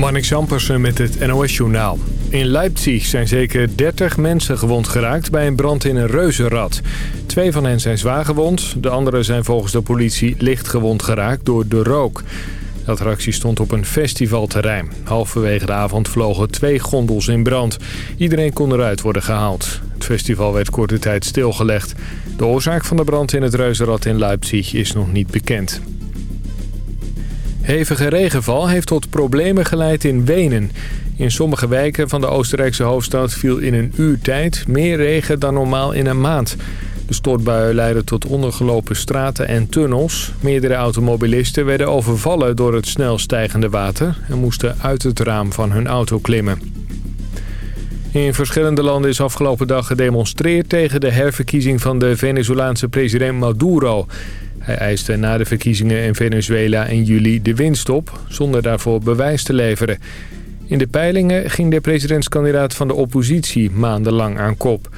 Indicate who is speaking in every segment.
Speaker 1: Marnix Ampersen met het NOS-journaal. In Leipzig zijn zeker 30 mensen gewond geraakt bij een brand in een reuzenrad. Twee van hen zijn zwaar gewond. De anderen zijn volgens de politie licht gewond geraakt door de rook. De attractie stond op een festivalterrein. Halverwege de avond vlogen twee gondels in brand. Iedereen kon eruit worden gehaald. Het festival werd korte tijd stilgelegd. De oorzaak van de brand in het reuzenrad in Leipzig is nog niet bekend. Hevige regenval heeft tot problemen geleid in Wenen. In sommige wijken van de Oostenrijkse hoofdstad viel in een uur tijd meer regen dan normaal in een maand. De stortbuien leidden tot ondergelopen straten en tunnels. Meerdere automobilisten werden overvallen door het snel stijgende water... en moesten uit het raam van hun auto klimmen. In verschillende landen is afgelopen dag gedemonstreerd tegen de herverkiezing van de Venezolaanse president Maduro... Hij eiste na de verkiezingen in Venezuela in juli de winst op, zonder daarvoor bewijs te leveren. In de peilingen ging de presidentskandidaat van de oppositie maandenlang aan kop.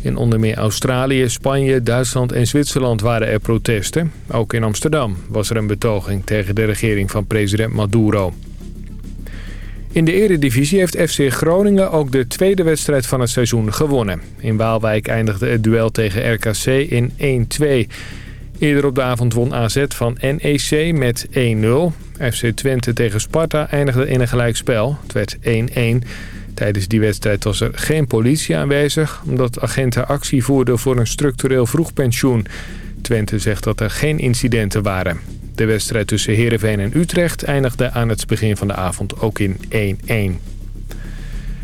Speaker 1: In onder meer Australië, Spanje, Duitsland en Zwitserland waren er protesten. Ook in Amsterdam was er een betoging tegen de regering van president Maduro. In de eredivisie heeft FC Groningen ook de tweede wedstrijd van het seizoen gewonnen. In Waalwijk eindigde het duel tegen RKC in 1-2. Eerder op de avond won AZ van NEC met 1-0. FC Twente tegen Sparta eindigde in een gelijkspel. Het werd 1-1. Tijdens die wedstrijd was er geen politie aanwezig... omdat agenten actie voerden voor een structureel vroegpensioen. Twente zegt dat er geen incidenten waren. De wedstrijd tussen Heerenveen en Utrecht eindigde aan het begin van de avond ook in 1-1.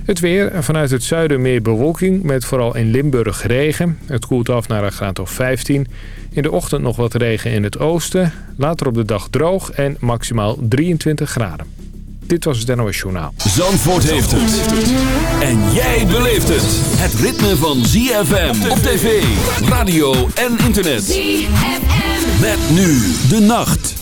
Speaker 1: Het weer. Vanuit het zuiden meer bewolking met vooral in Limburg regen. Het koelt af naar een graad of 15. In de ochtend nog wat regen in het oosten. Later op de dag droog en maximaal 23 graden. Dit was het NOS Journaal.
Speaker 2: Zandvoort heeft het. En jij beleeft het. Het ritme van ZFM op tv, radio en internet. ZFM. Met nu de nacht.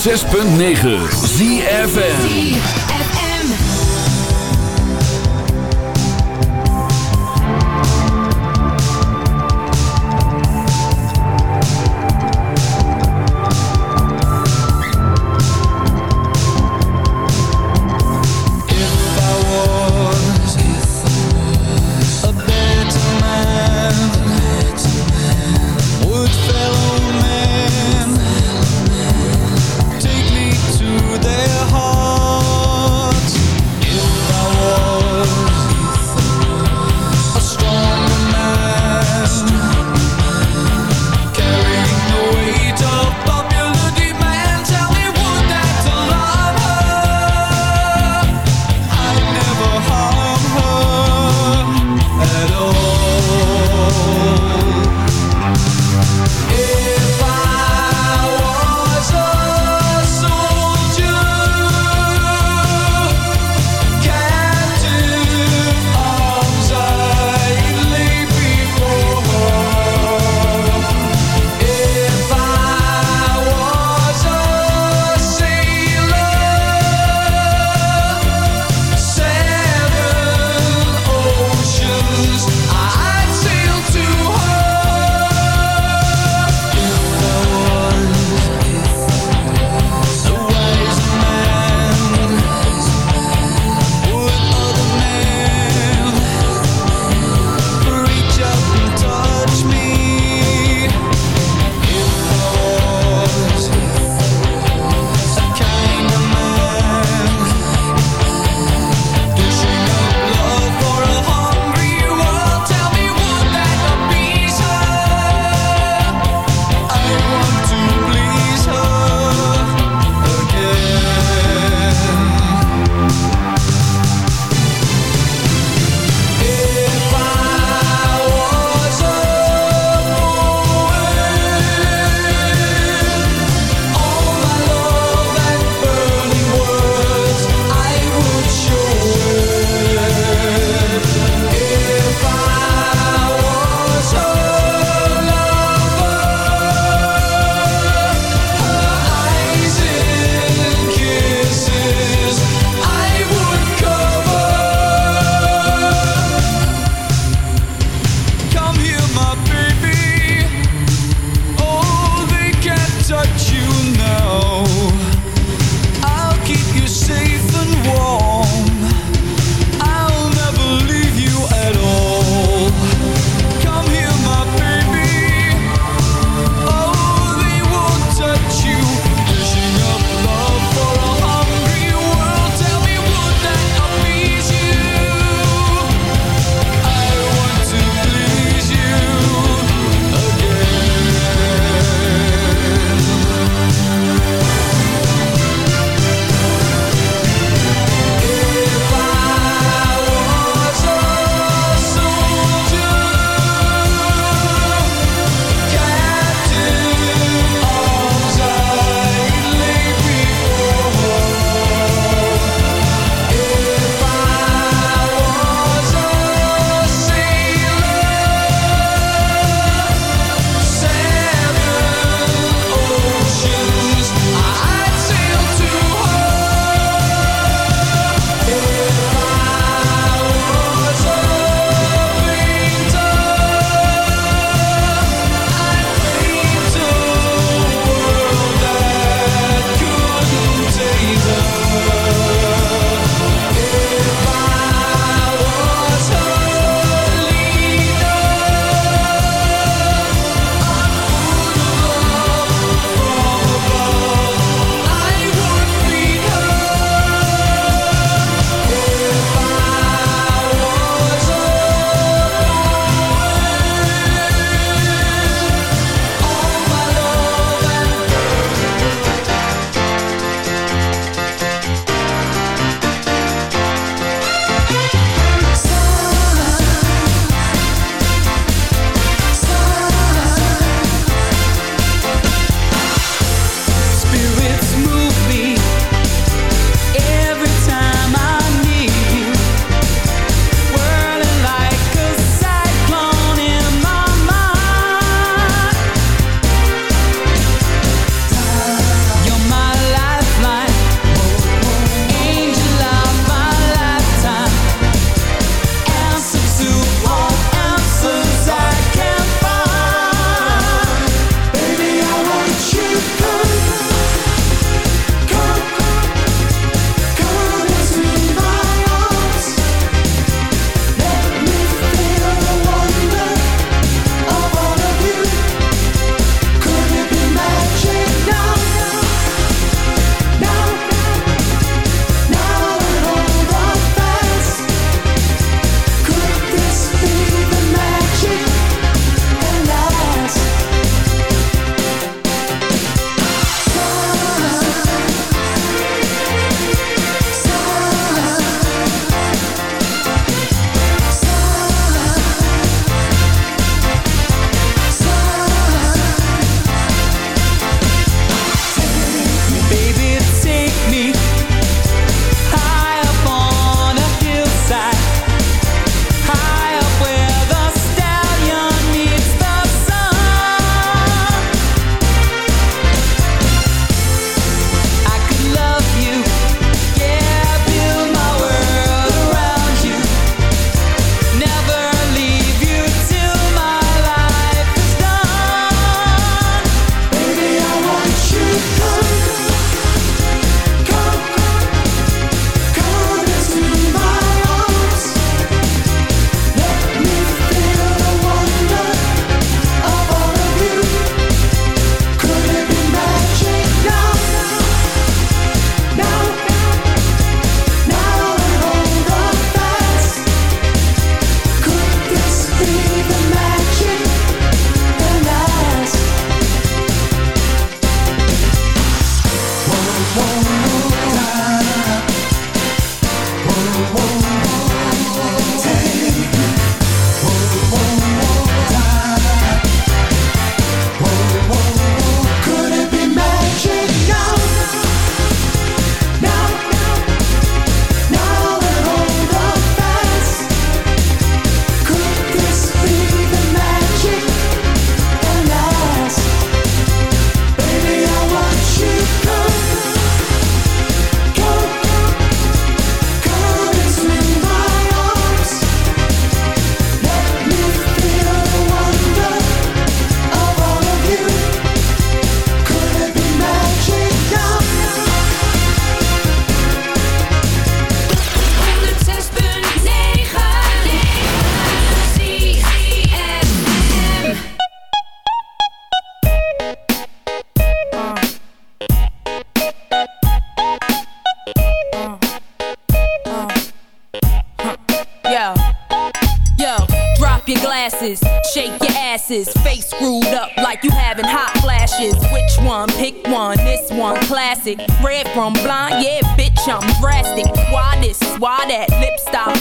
Speaker 3: 106.9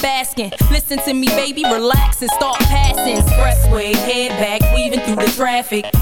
Speaker 4: Lip stop asking. Listen to me, baby, relax and start passing. Expressway, head back, weaving through the traffic.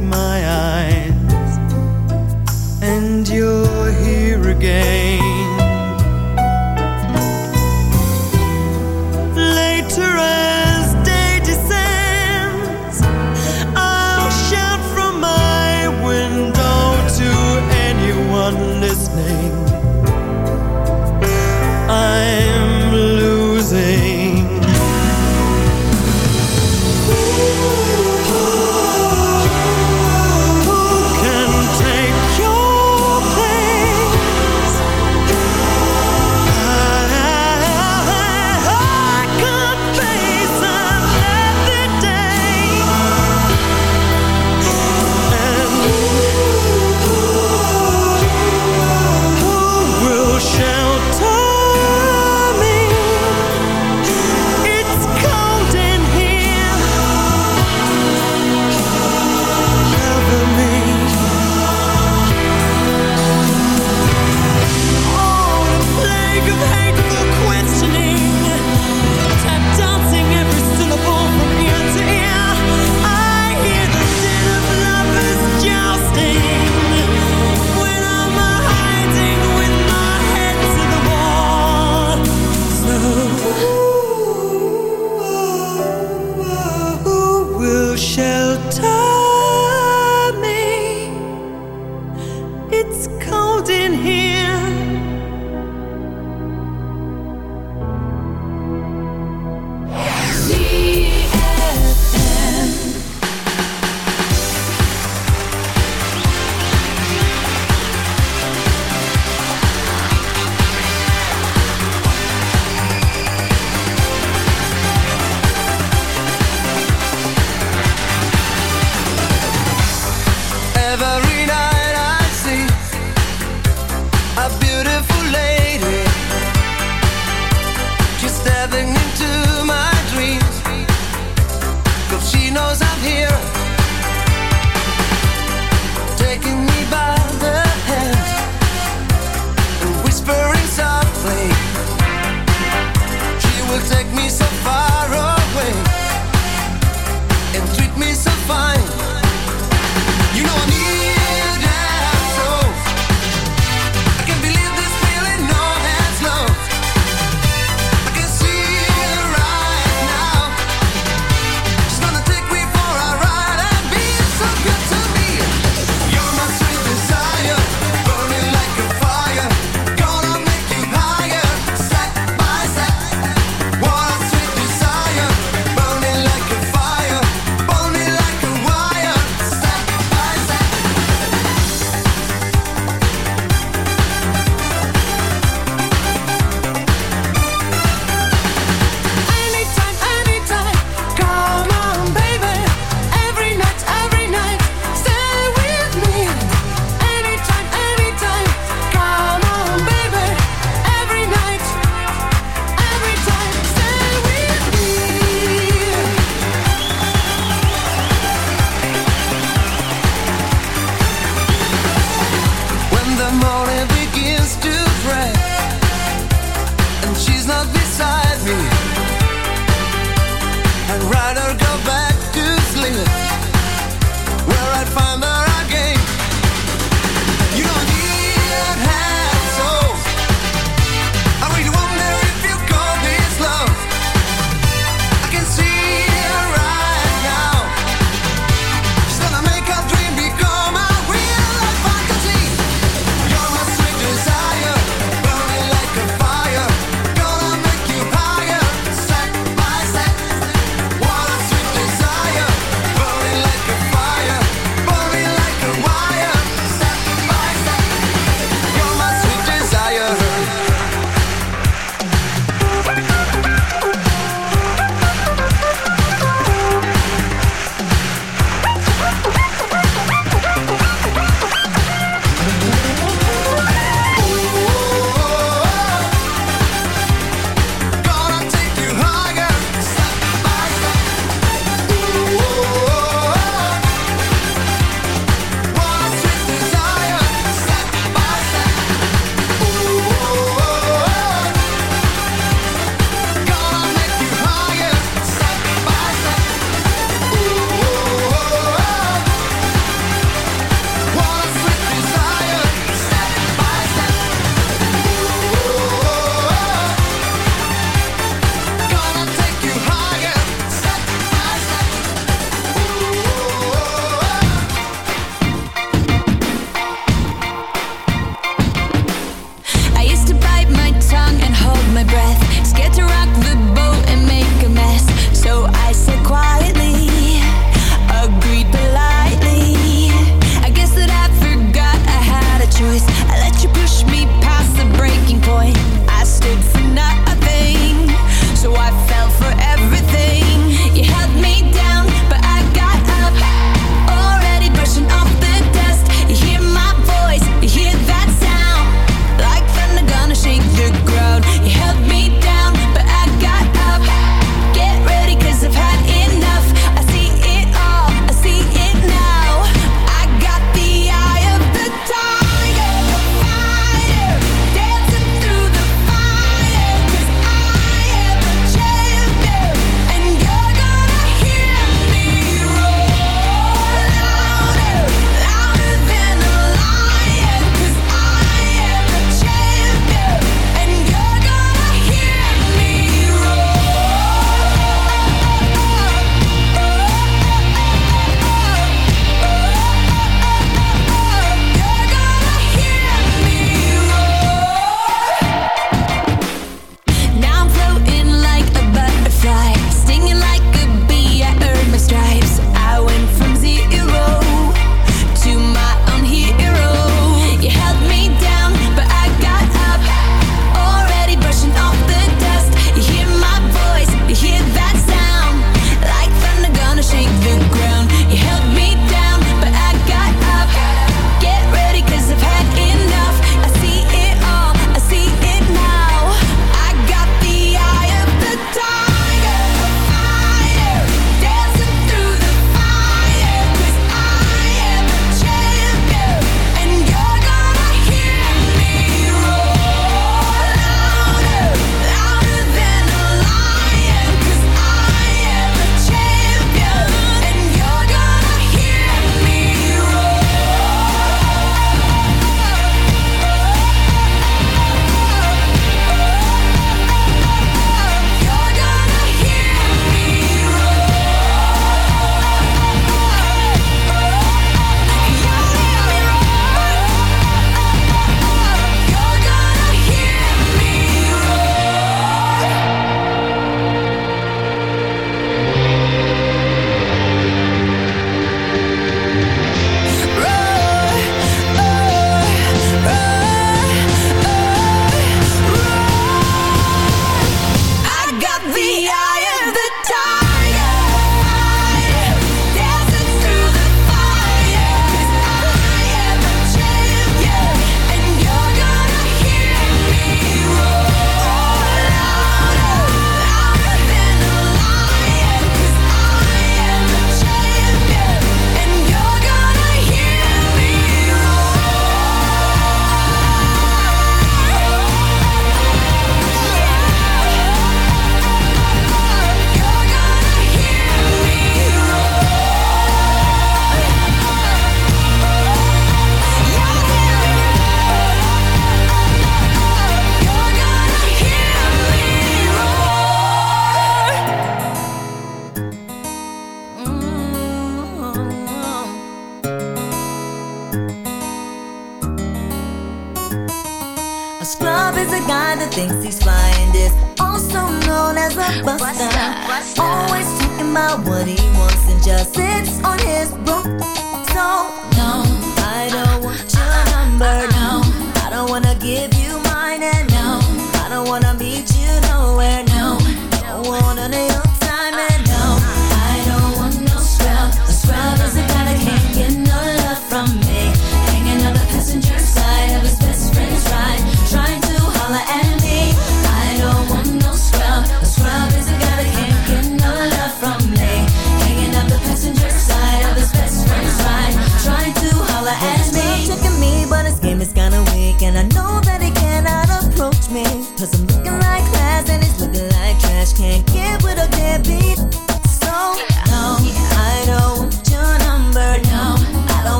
Speaker 5: My eyes,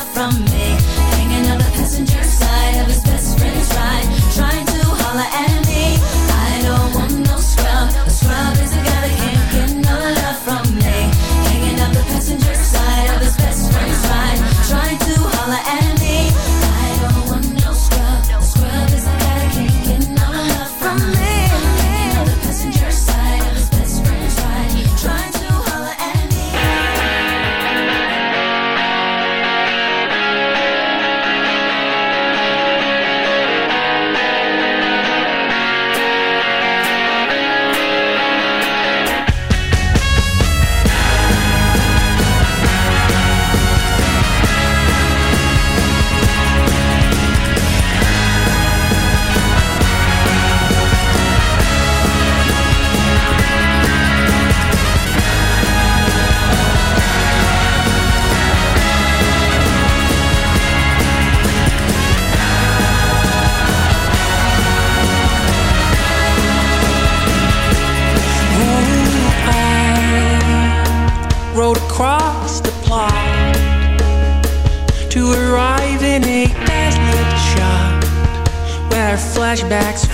Speaker 6: from me.
Speaker 3: flashbacks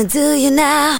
Speaker 3: I
Speaker 6: wanna do you now.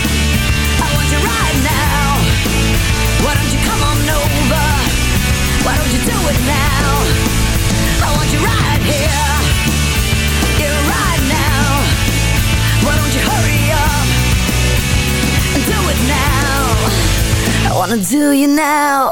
Speaker 6: Wanna do you now.